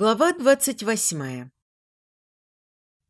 Глава двадцать восьмая.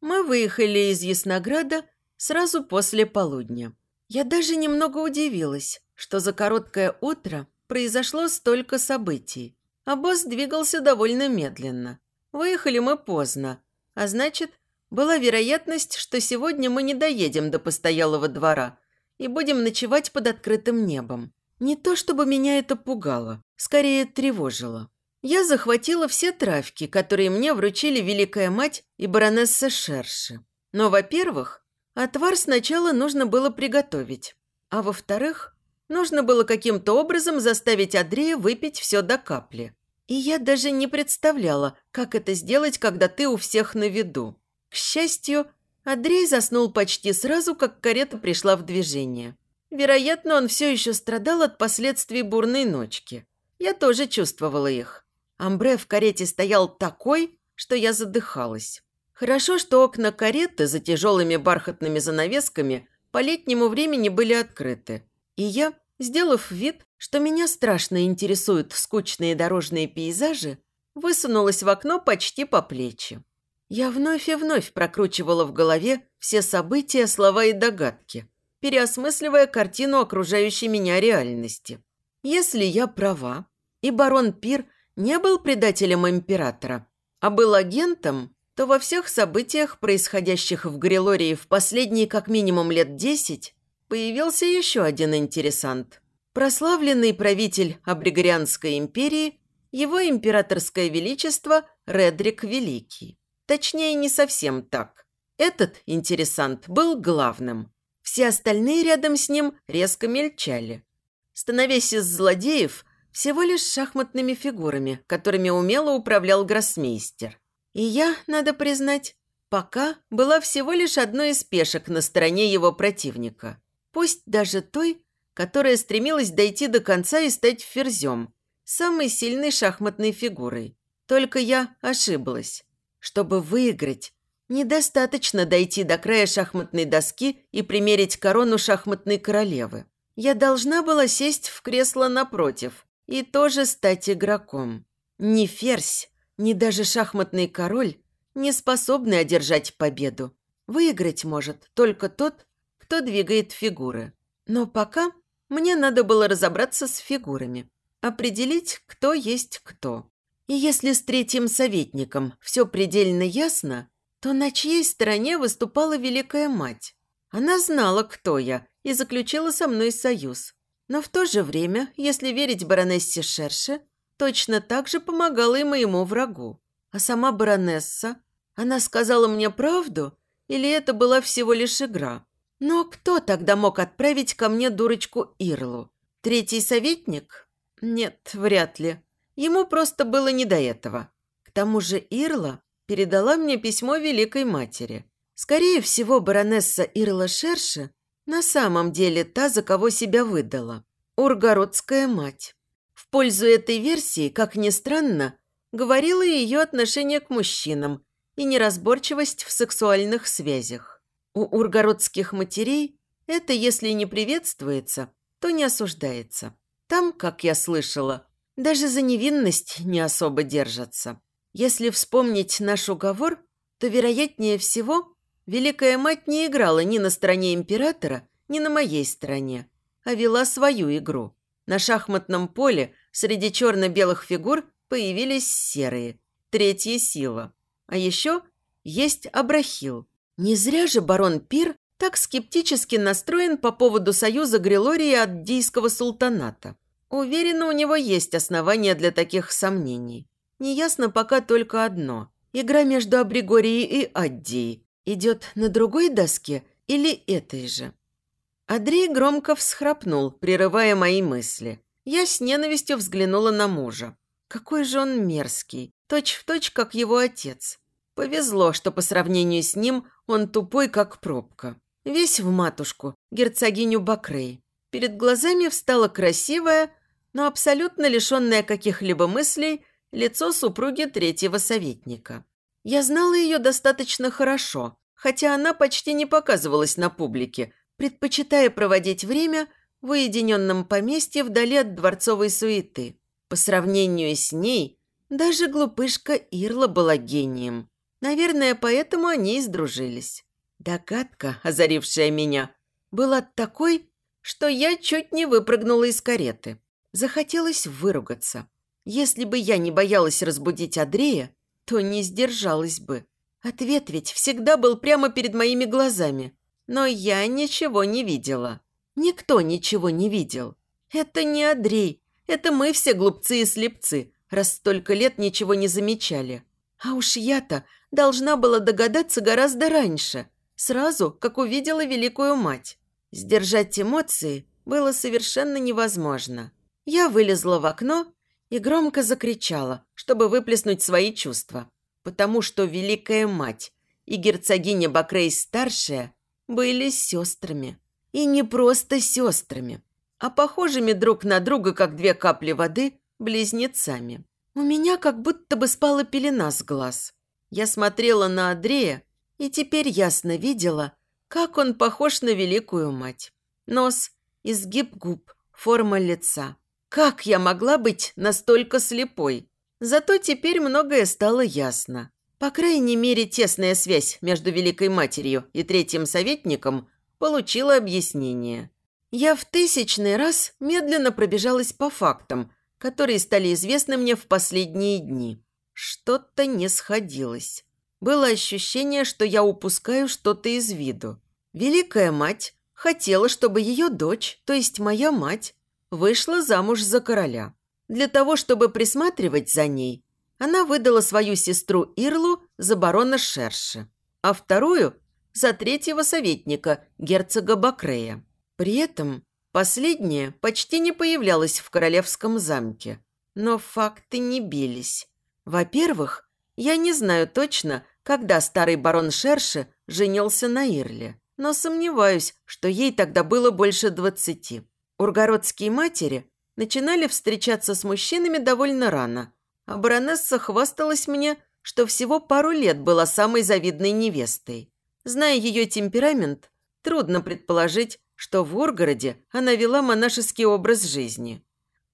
Мы выехали из Яснограда сразу после полудня. Я даже немного удивилась, что за короткое утро произошло столько событий. А босс двигался довольно медленно. Выехали мы поздно, а значит, была вероятность, что сегодня мы не доедем до постоялого двора и будем ночевать под открытым небом. Не то чтобы меня это пугало, скорее тревожило. Я захватила все травки, которые мне вручили Великая Мать и баронесса Шерши. Но, во-первых, отвар сначала нужно было приготовить, а во-вторых, нужно было каким-то образом заставить Андрея выпить все до капли. И я даже не представляла, как это сделать, когда ты у всех на виду. К счастью, Андрей заснул почти сразу, как карета пришла в движение. Вероятно, он все еще страдал от последствий бурной ночки. Я тоже чувствовала их. Амбре в карете стоял такой, что я задыхалась. Хорошо, что окна кареты за тяжелыми бархатными занавесками по летнему времени были открыты. И я, сделав вид, что меня страшно интересуют скучные дорожные пейзажи, высунулась в окно почти по плечи. Я вновь и вновь прокручивала в голове все события, слова и догадки, переосмысливая картину окружающей меня реальности. Если я права, и барон Пир – не был предателем императора, а был агентом, то во всех событиях, происходящих в Грилории в последние как минимум лет десять, появился еще один интересант. Прославленный правитель Абригорианской империи, его императорское величество Редрик Великий. Точнее, не совсем так. Этот интересант был главным. Все остальные рядом с ним резко мельчали. Становясь из злодеев, всего лишь шахматными фигурами, которыми умело управлял гроссмейстер. И я, надо признать, пока была всего лишь одной из пешек на стороне его противника. Пусть даже той, которая стремилась дойти до конца и стать ферзем, самой сильной шахматной фигурой. Только я ошиблась. Чтобы выиграть, недостаточно дойти до края шахматной доски и примерить корону шахматной королевы. Я должна была сесть в кресло напротив, и тоже стать игроком. Ни ферзь, ни даже шахматный король не способны одержать победу. Выиграть может только тот, кто двигает фигуры. Но пока мне надо было разобраться с фигурами, определить, кто есть кто. И если с третьим советником все предельно ясно, то на чьей стороне выступала Великая Мать? Она знала, кто я, и заключила со мной союз. Но в то же время, если верить баронессе Шерше, точно так же помогала и моему врагу. А сама баронесса, она сказала мне правду, или это была всего лишь игра? Но кто тогда мог отправить ко мне дурочку Ирлу? Третий советник? Нет, вряд ли. Ему просто было не до этого. К тому же Ирла передала мне письмо Великой Матери. Скорее всего, баронесса Ирла Шерше на самом деле та, за кого себя выдала. Ургородская мать. В пользу этой версии, как ни странно, говорила ее отношение к мужчинам и неразборчивость в сексуальных связях. У ургородских матерей это, если не приветствуется, то не осуждается. Там, как я слышала, даже за невинность не особо держатся. Если вспомнить наш уговор, то, вероятнее всего, Великая Мать не играла ни на стороне императора, ни на моей стороне, а вела свою игру. На шахматном поле среди черно-белых фигур появились серые, третья сила. А еще есть Абрахил. Не зря же барон Пир так скептически настроен по поводу союза Грилории от Дийского султаната. Уверена, у него есть основания для таких сомнений. Неясно пока только одно. Игра между Абригорией и Аддией идет на другой доске или этой же. Андрей громко всхрапнул, прерывая мои мысли. Я с ненавистью взглянула на мужа. Какой же он мерзкий, точь в точь, как его отец. Повезло, что по сравнению с ним он тупой, как пробка. Весь в матушку, герцогиню Бакрей. Перед глазами встало красивое, но абсолютно лишенное каких-либо мыслей лицо супруги третьего советника. Я знала ее достаточно хорошо, хотя она почти не показывалась на публике, предпочитая проводить время в уединенном поместье вдали от дворцовой суеты. По сравнению с ней, Даже глупышка Ирла была гением. Наверное, поэтому они и сдружились. Догадка, озарившая меня, была такой, что я чуть не выпрыгнула из кареты. Захотелось выругаться. Если бы я не боялась разбудить Андрея, то не сдержалась бы. Ответ ведь всегда был прямо перед моими глазами. Но я ничего не видела. Никто ничего не видел. Это не Андрей. Это мы все глупцы и слепцы, раз столько лет ничего не замечали. А уж я-то должна была догадаться гораздо раньше, сразу, как увидела Великую Мать. Сдержать эмоции было совершенно невозможно. Я вылезла в окно и громко закричала, чтобы выплеснуть свои чувства, потому что Великая Мать и герцогиня Бакрей-старшая были сестрами. И не просто сестрами, а похожими друг на друга, как две капли воды, близнецами. У меня как будто бы спала пелена с глаз. Я смотрела на Андрея и теперь ясно видела, как он похож на великую мать. Нос, изгиб губ, форма лица. Как я могла быть настолько слепой? Зато теперь многое стало ясно. По крайней мере, тесная связь между Великой Матерью и Третьим Советником получила объяснение. Я в тысячный раз медленно пробежалась по фактам, которые стали известны мне в последние дни. Что-то не сходилось. Было ощущение, что я упускаю что-то из виду. Великая мать хотела, чтобы ее дочь, то есть моя мать, вышла замуж за короля. Для того, чтобы присматривать за ней, она выдала свою сестру Ирлу за барона Шерши, а вторую – за третьего советника, герцога Бакрея. При этом последняя почти не появлялась в королевском замке. Но факты не бились. Во-первых, я не знаю точно, когда старый барон Шерши женился на Ирле, но сомневаюсь, что ей тогда было больше двадцати. Ургородские матери начинали встречаться с мужчинами довольно рано – а баронесса хвасталась мне, что всего пару лет была самой завидной невестой. Зная ее темперамент, трудно предположить, что в Ургороде она вела монашеский образ жизни.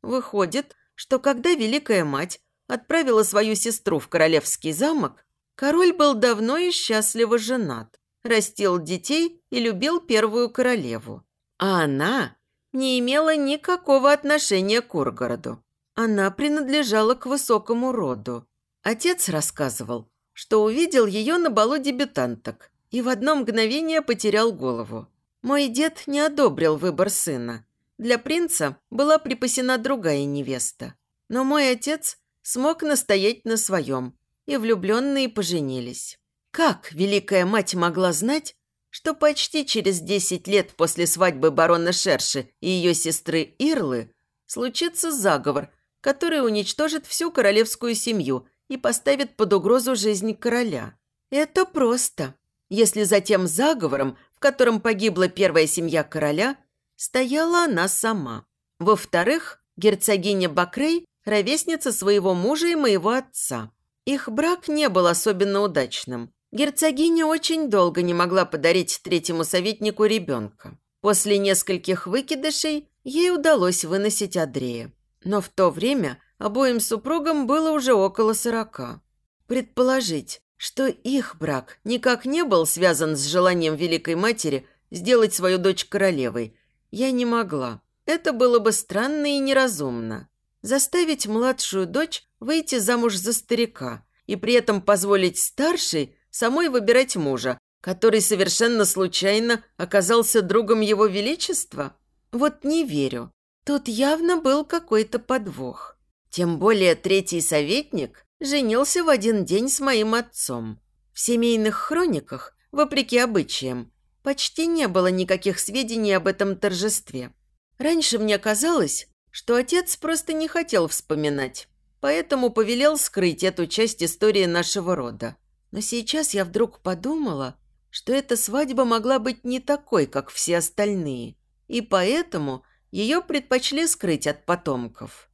Выходит, что когда Великая Мать отправила свою сестру в королевский замок, король был давно и счастливо женат, растил детей и любил первую королеву. А она не имела никакого отношения к Ургороду. Она принадлежала к высокому роду. Отец рассказывал, что увидел ее на балу дебютанток и в одно мгновение потерял голову. Мой дед не одобрил выбор сына. Для принца была припасена другая невеста. Но мой отец смог настоять на своем, и влюбленные поженились. Как Великая Мать могла знать, что почти через 10 лет после свадьбы барона Шерши и ее сестры Ирлы случится заговор – который уничтожит всю королевскую семью и поставит под угрозу жизнь короля. Это просто. Если за тем заговором, в котором погибла первая семья короля, стояла она сама. Во-вторых, герцогиня Бакрей – ровесница своего мужа и моего отца. Их брак не был особенно удачным. Герцогиня очень долго не могла подарить третьему советнику ребенка. После нескольких выкидышей ей удалось выносить Андрея. Но в то время обоим супругам было уже около сорока. Предположить, что их брак никак не был связан с желанием Великой Матери сделать свою дочь королевой, я не могла. Это было бы странно и неразумно. Заставить младшую дочь выйти замуж за старика и при этом позволить старшей самой выбирать мужа, который совершенно случайно оказался другом его величества? Вот не верю. Тут явно был какой-то подвох. Тем более третий советник женился в один день с моим отцом. В семейных хрониках, вопреки обычаям, почти не было никаких сведений об этом торжестве. Раньше мне казалось, что отец просто не хотел вспоминать, поэтому повелел скрыть эту часть истории нашего рода. Но сейчас я вдруг подумала, что эта свадьба могла быть не такой, как все остальные, и поэтому – ее предпочли скрыть от потомков.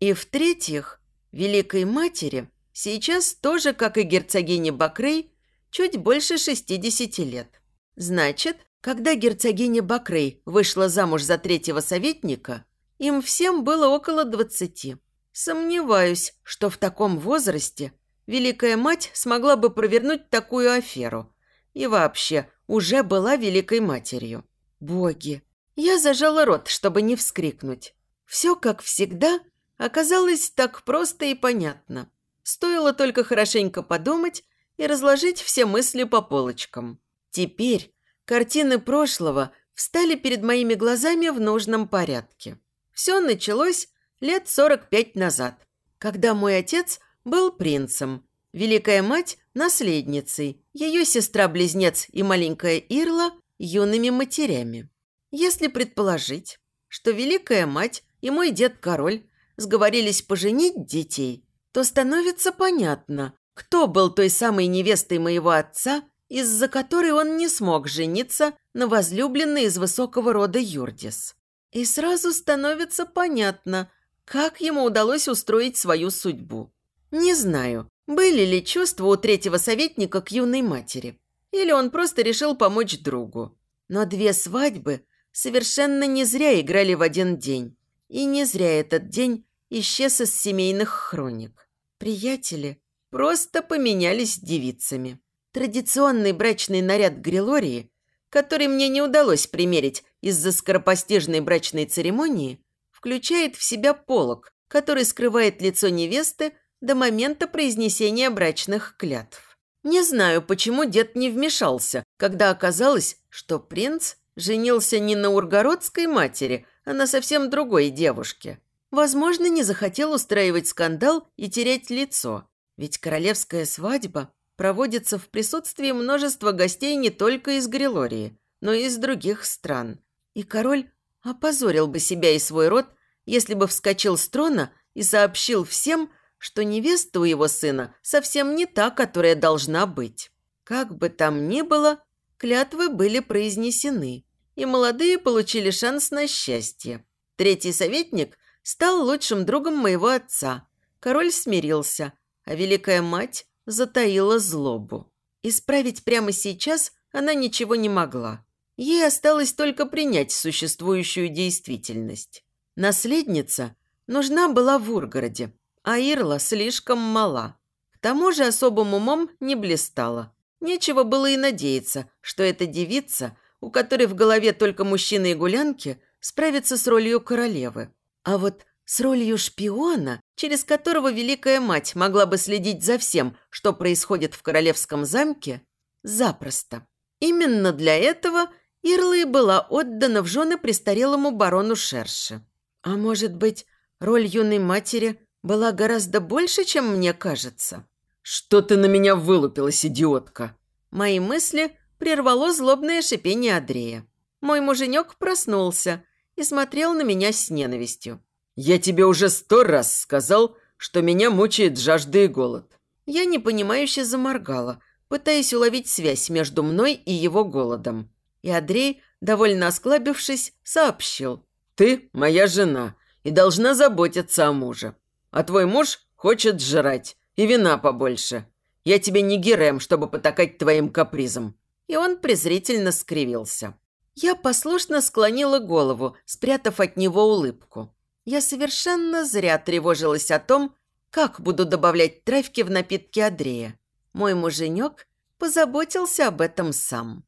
И в-третьих, Великой Матери сейчас тоже, как и герцогине Бакрей, чуть больше 60 лет. Значит, когда герцогиня Бакрей вышла замуж за третьего советника, им всем было около 20. Сомневаюсь, что в таком возрасте Великая Мать смогла бы провернуть такую аферу. И вообще, уже была Великой Матерью. Боги! Я зажала рот, чтобы не вскрикнуть. Все, как всегда, оказалось так просто и понятно. Стоило только хорошенько подумать и разложить все мысли по полочкам. Теперь картины прошлого встали перед моими глазами в нужном порядке. Все началось лет 45 назад, когда мой отец был принцем, Великая мать – наследницей, ее сестра-близнец и маленькая Ирла – юными матерями. Если предположить, что Великая мать и мой дед-король сговорились поженить детей, то становится понятно, кто был той самой невестой моего отца, из-за которой он не смог жениться на возлюбленной из высокого рода Юрдис. И сразу становится понятно, как ему удалось устроить свою судьбу. Не знаю, были ли чувства у третьего советника к юной матери? Или он просто решил помочь другу? Но две свадьбы совершенно не зря играли в один день. И не зря этот день исчез из семейных хроник. Приятели просто поменялись девицами. Традиционный брачный наряд Грилории, который мне не удалось примерить из-за скоропостижной брачной церемонии, включает в себя полог, который скрывает лицо невесты до момента произнесения брачных клятв. Не знаю, почему дед не вмешался, когда оказалось, что принц женился не на ургородской матери, а на совсем другой девушке. Возможно, не захотел устраивать скандал и терять лицо, ведь королевская свадьба проводится в присутствии множества гостей не только из Грилории, но и из других стран. И король опозорил бы себя и свой род, если бы вскочил с трона и сообщил всем, что невеста у его сына совсем не та, которая должна быть. Как бы там ни было, клятвы были произнесены, и молодые получили шанс на счастье. Третий советник стал лучшим другом моего отца. Король смирился, а Великая Мать затаила злобу. Исправить прямо сейчас она ничего не могла. Ей осталось только принять существующую действительность. Наследница нужна была в Ургороде, а Ирла слишком мала. К тому же особым умом не блистала. Нечего было и надеяться, что эта девица, у которой в голове только мужчины и гулянки, справится с ролью королевы. А вот с ролью шпиона, через которого Великая Мать могла бы следить за всем, что происходит в королевском замке, запросто. Именно для этого Ирла и была отдана в жены престарелому барону Шерше. А может быть, роль юной матери была гораздо больше, чем мне кажется. «Что ты на меня вылупилась, идиотка?» Мои мысли прервало злобное шипение Андрея. Мой муженек проснулся и смотрел на меня с ненавистью. «Я тебе уже сто раз сказал, что меня мучает жажда и голод». Я непонимающе заморгала, пытаясь уловить связь между мной и его голодом. И Андрей, довольно осклабившись, сообщил. «Ты моя жена и должна заботиться о муже. А твой муж хочет жрать. И вина побольше. Я тебе не Герем, чтобы потакать твоим капризам». И он презрительно скривился. Я послушно склонила голову, спрятав от него улыбку. Я совершенно зря тревожилась о том, как буду добавлять травки в напитки Андрея. Мой муженек позаботился об этом сам.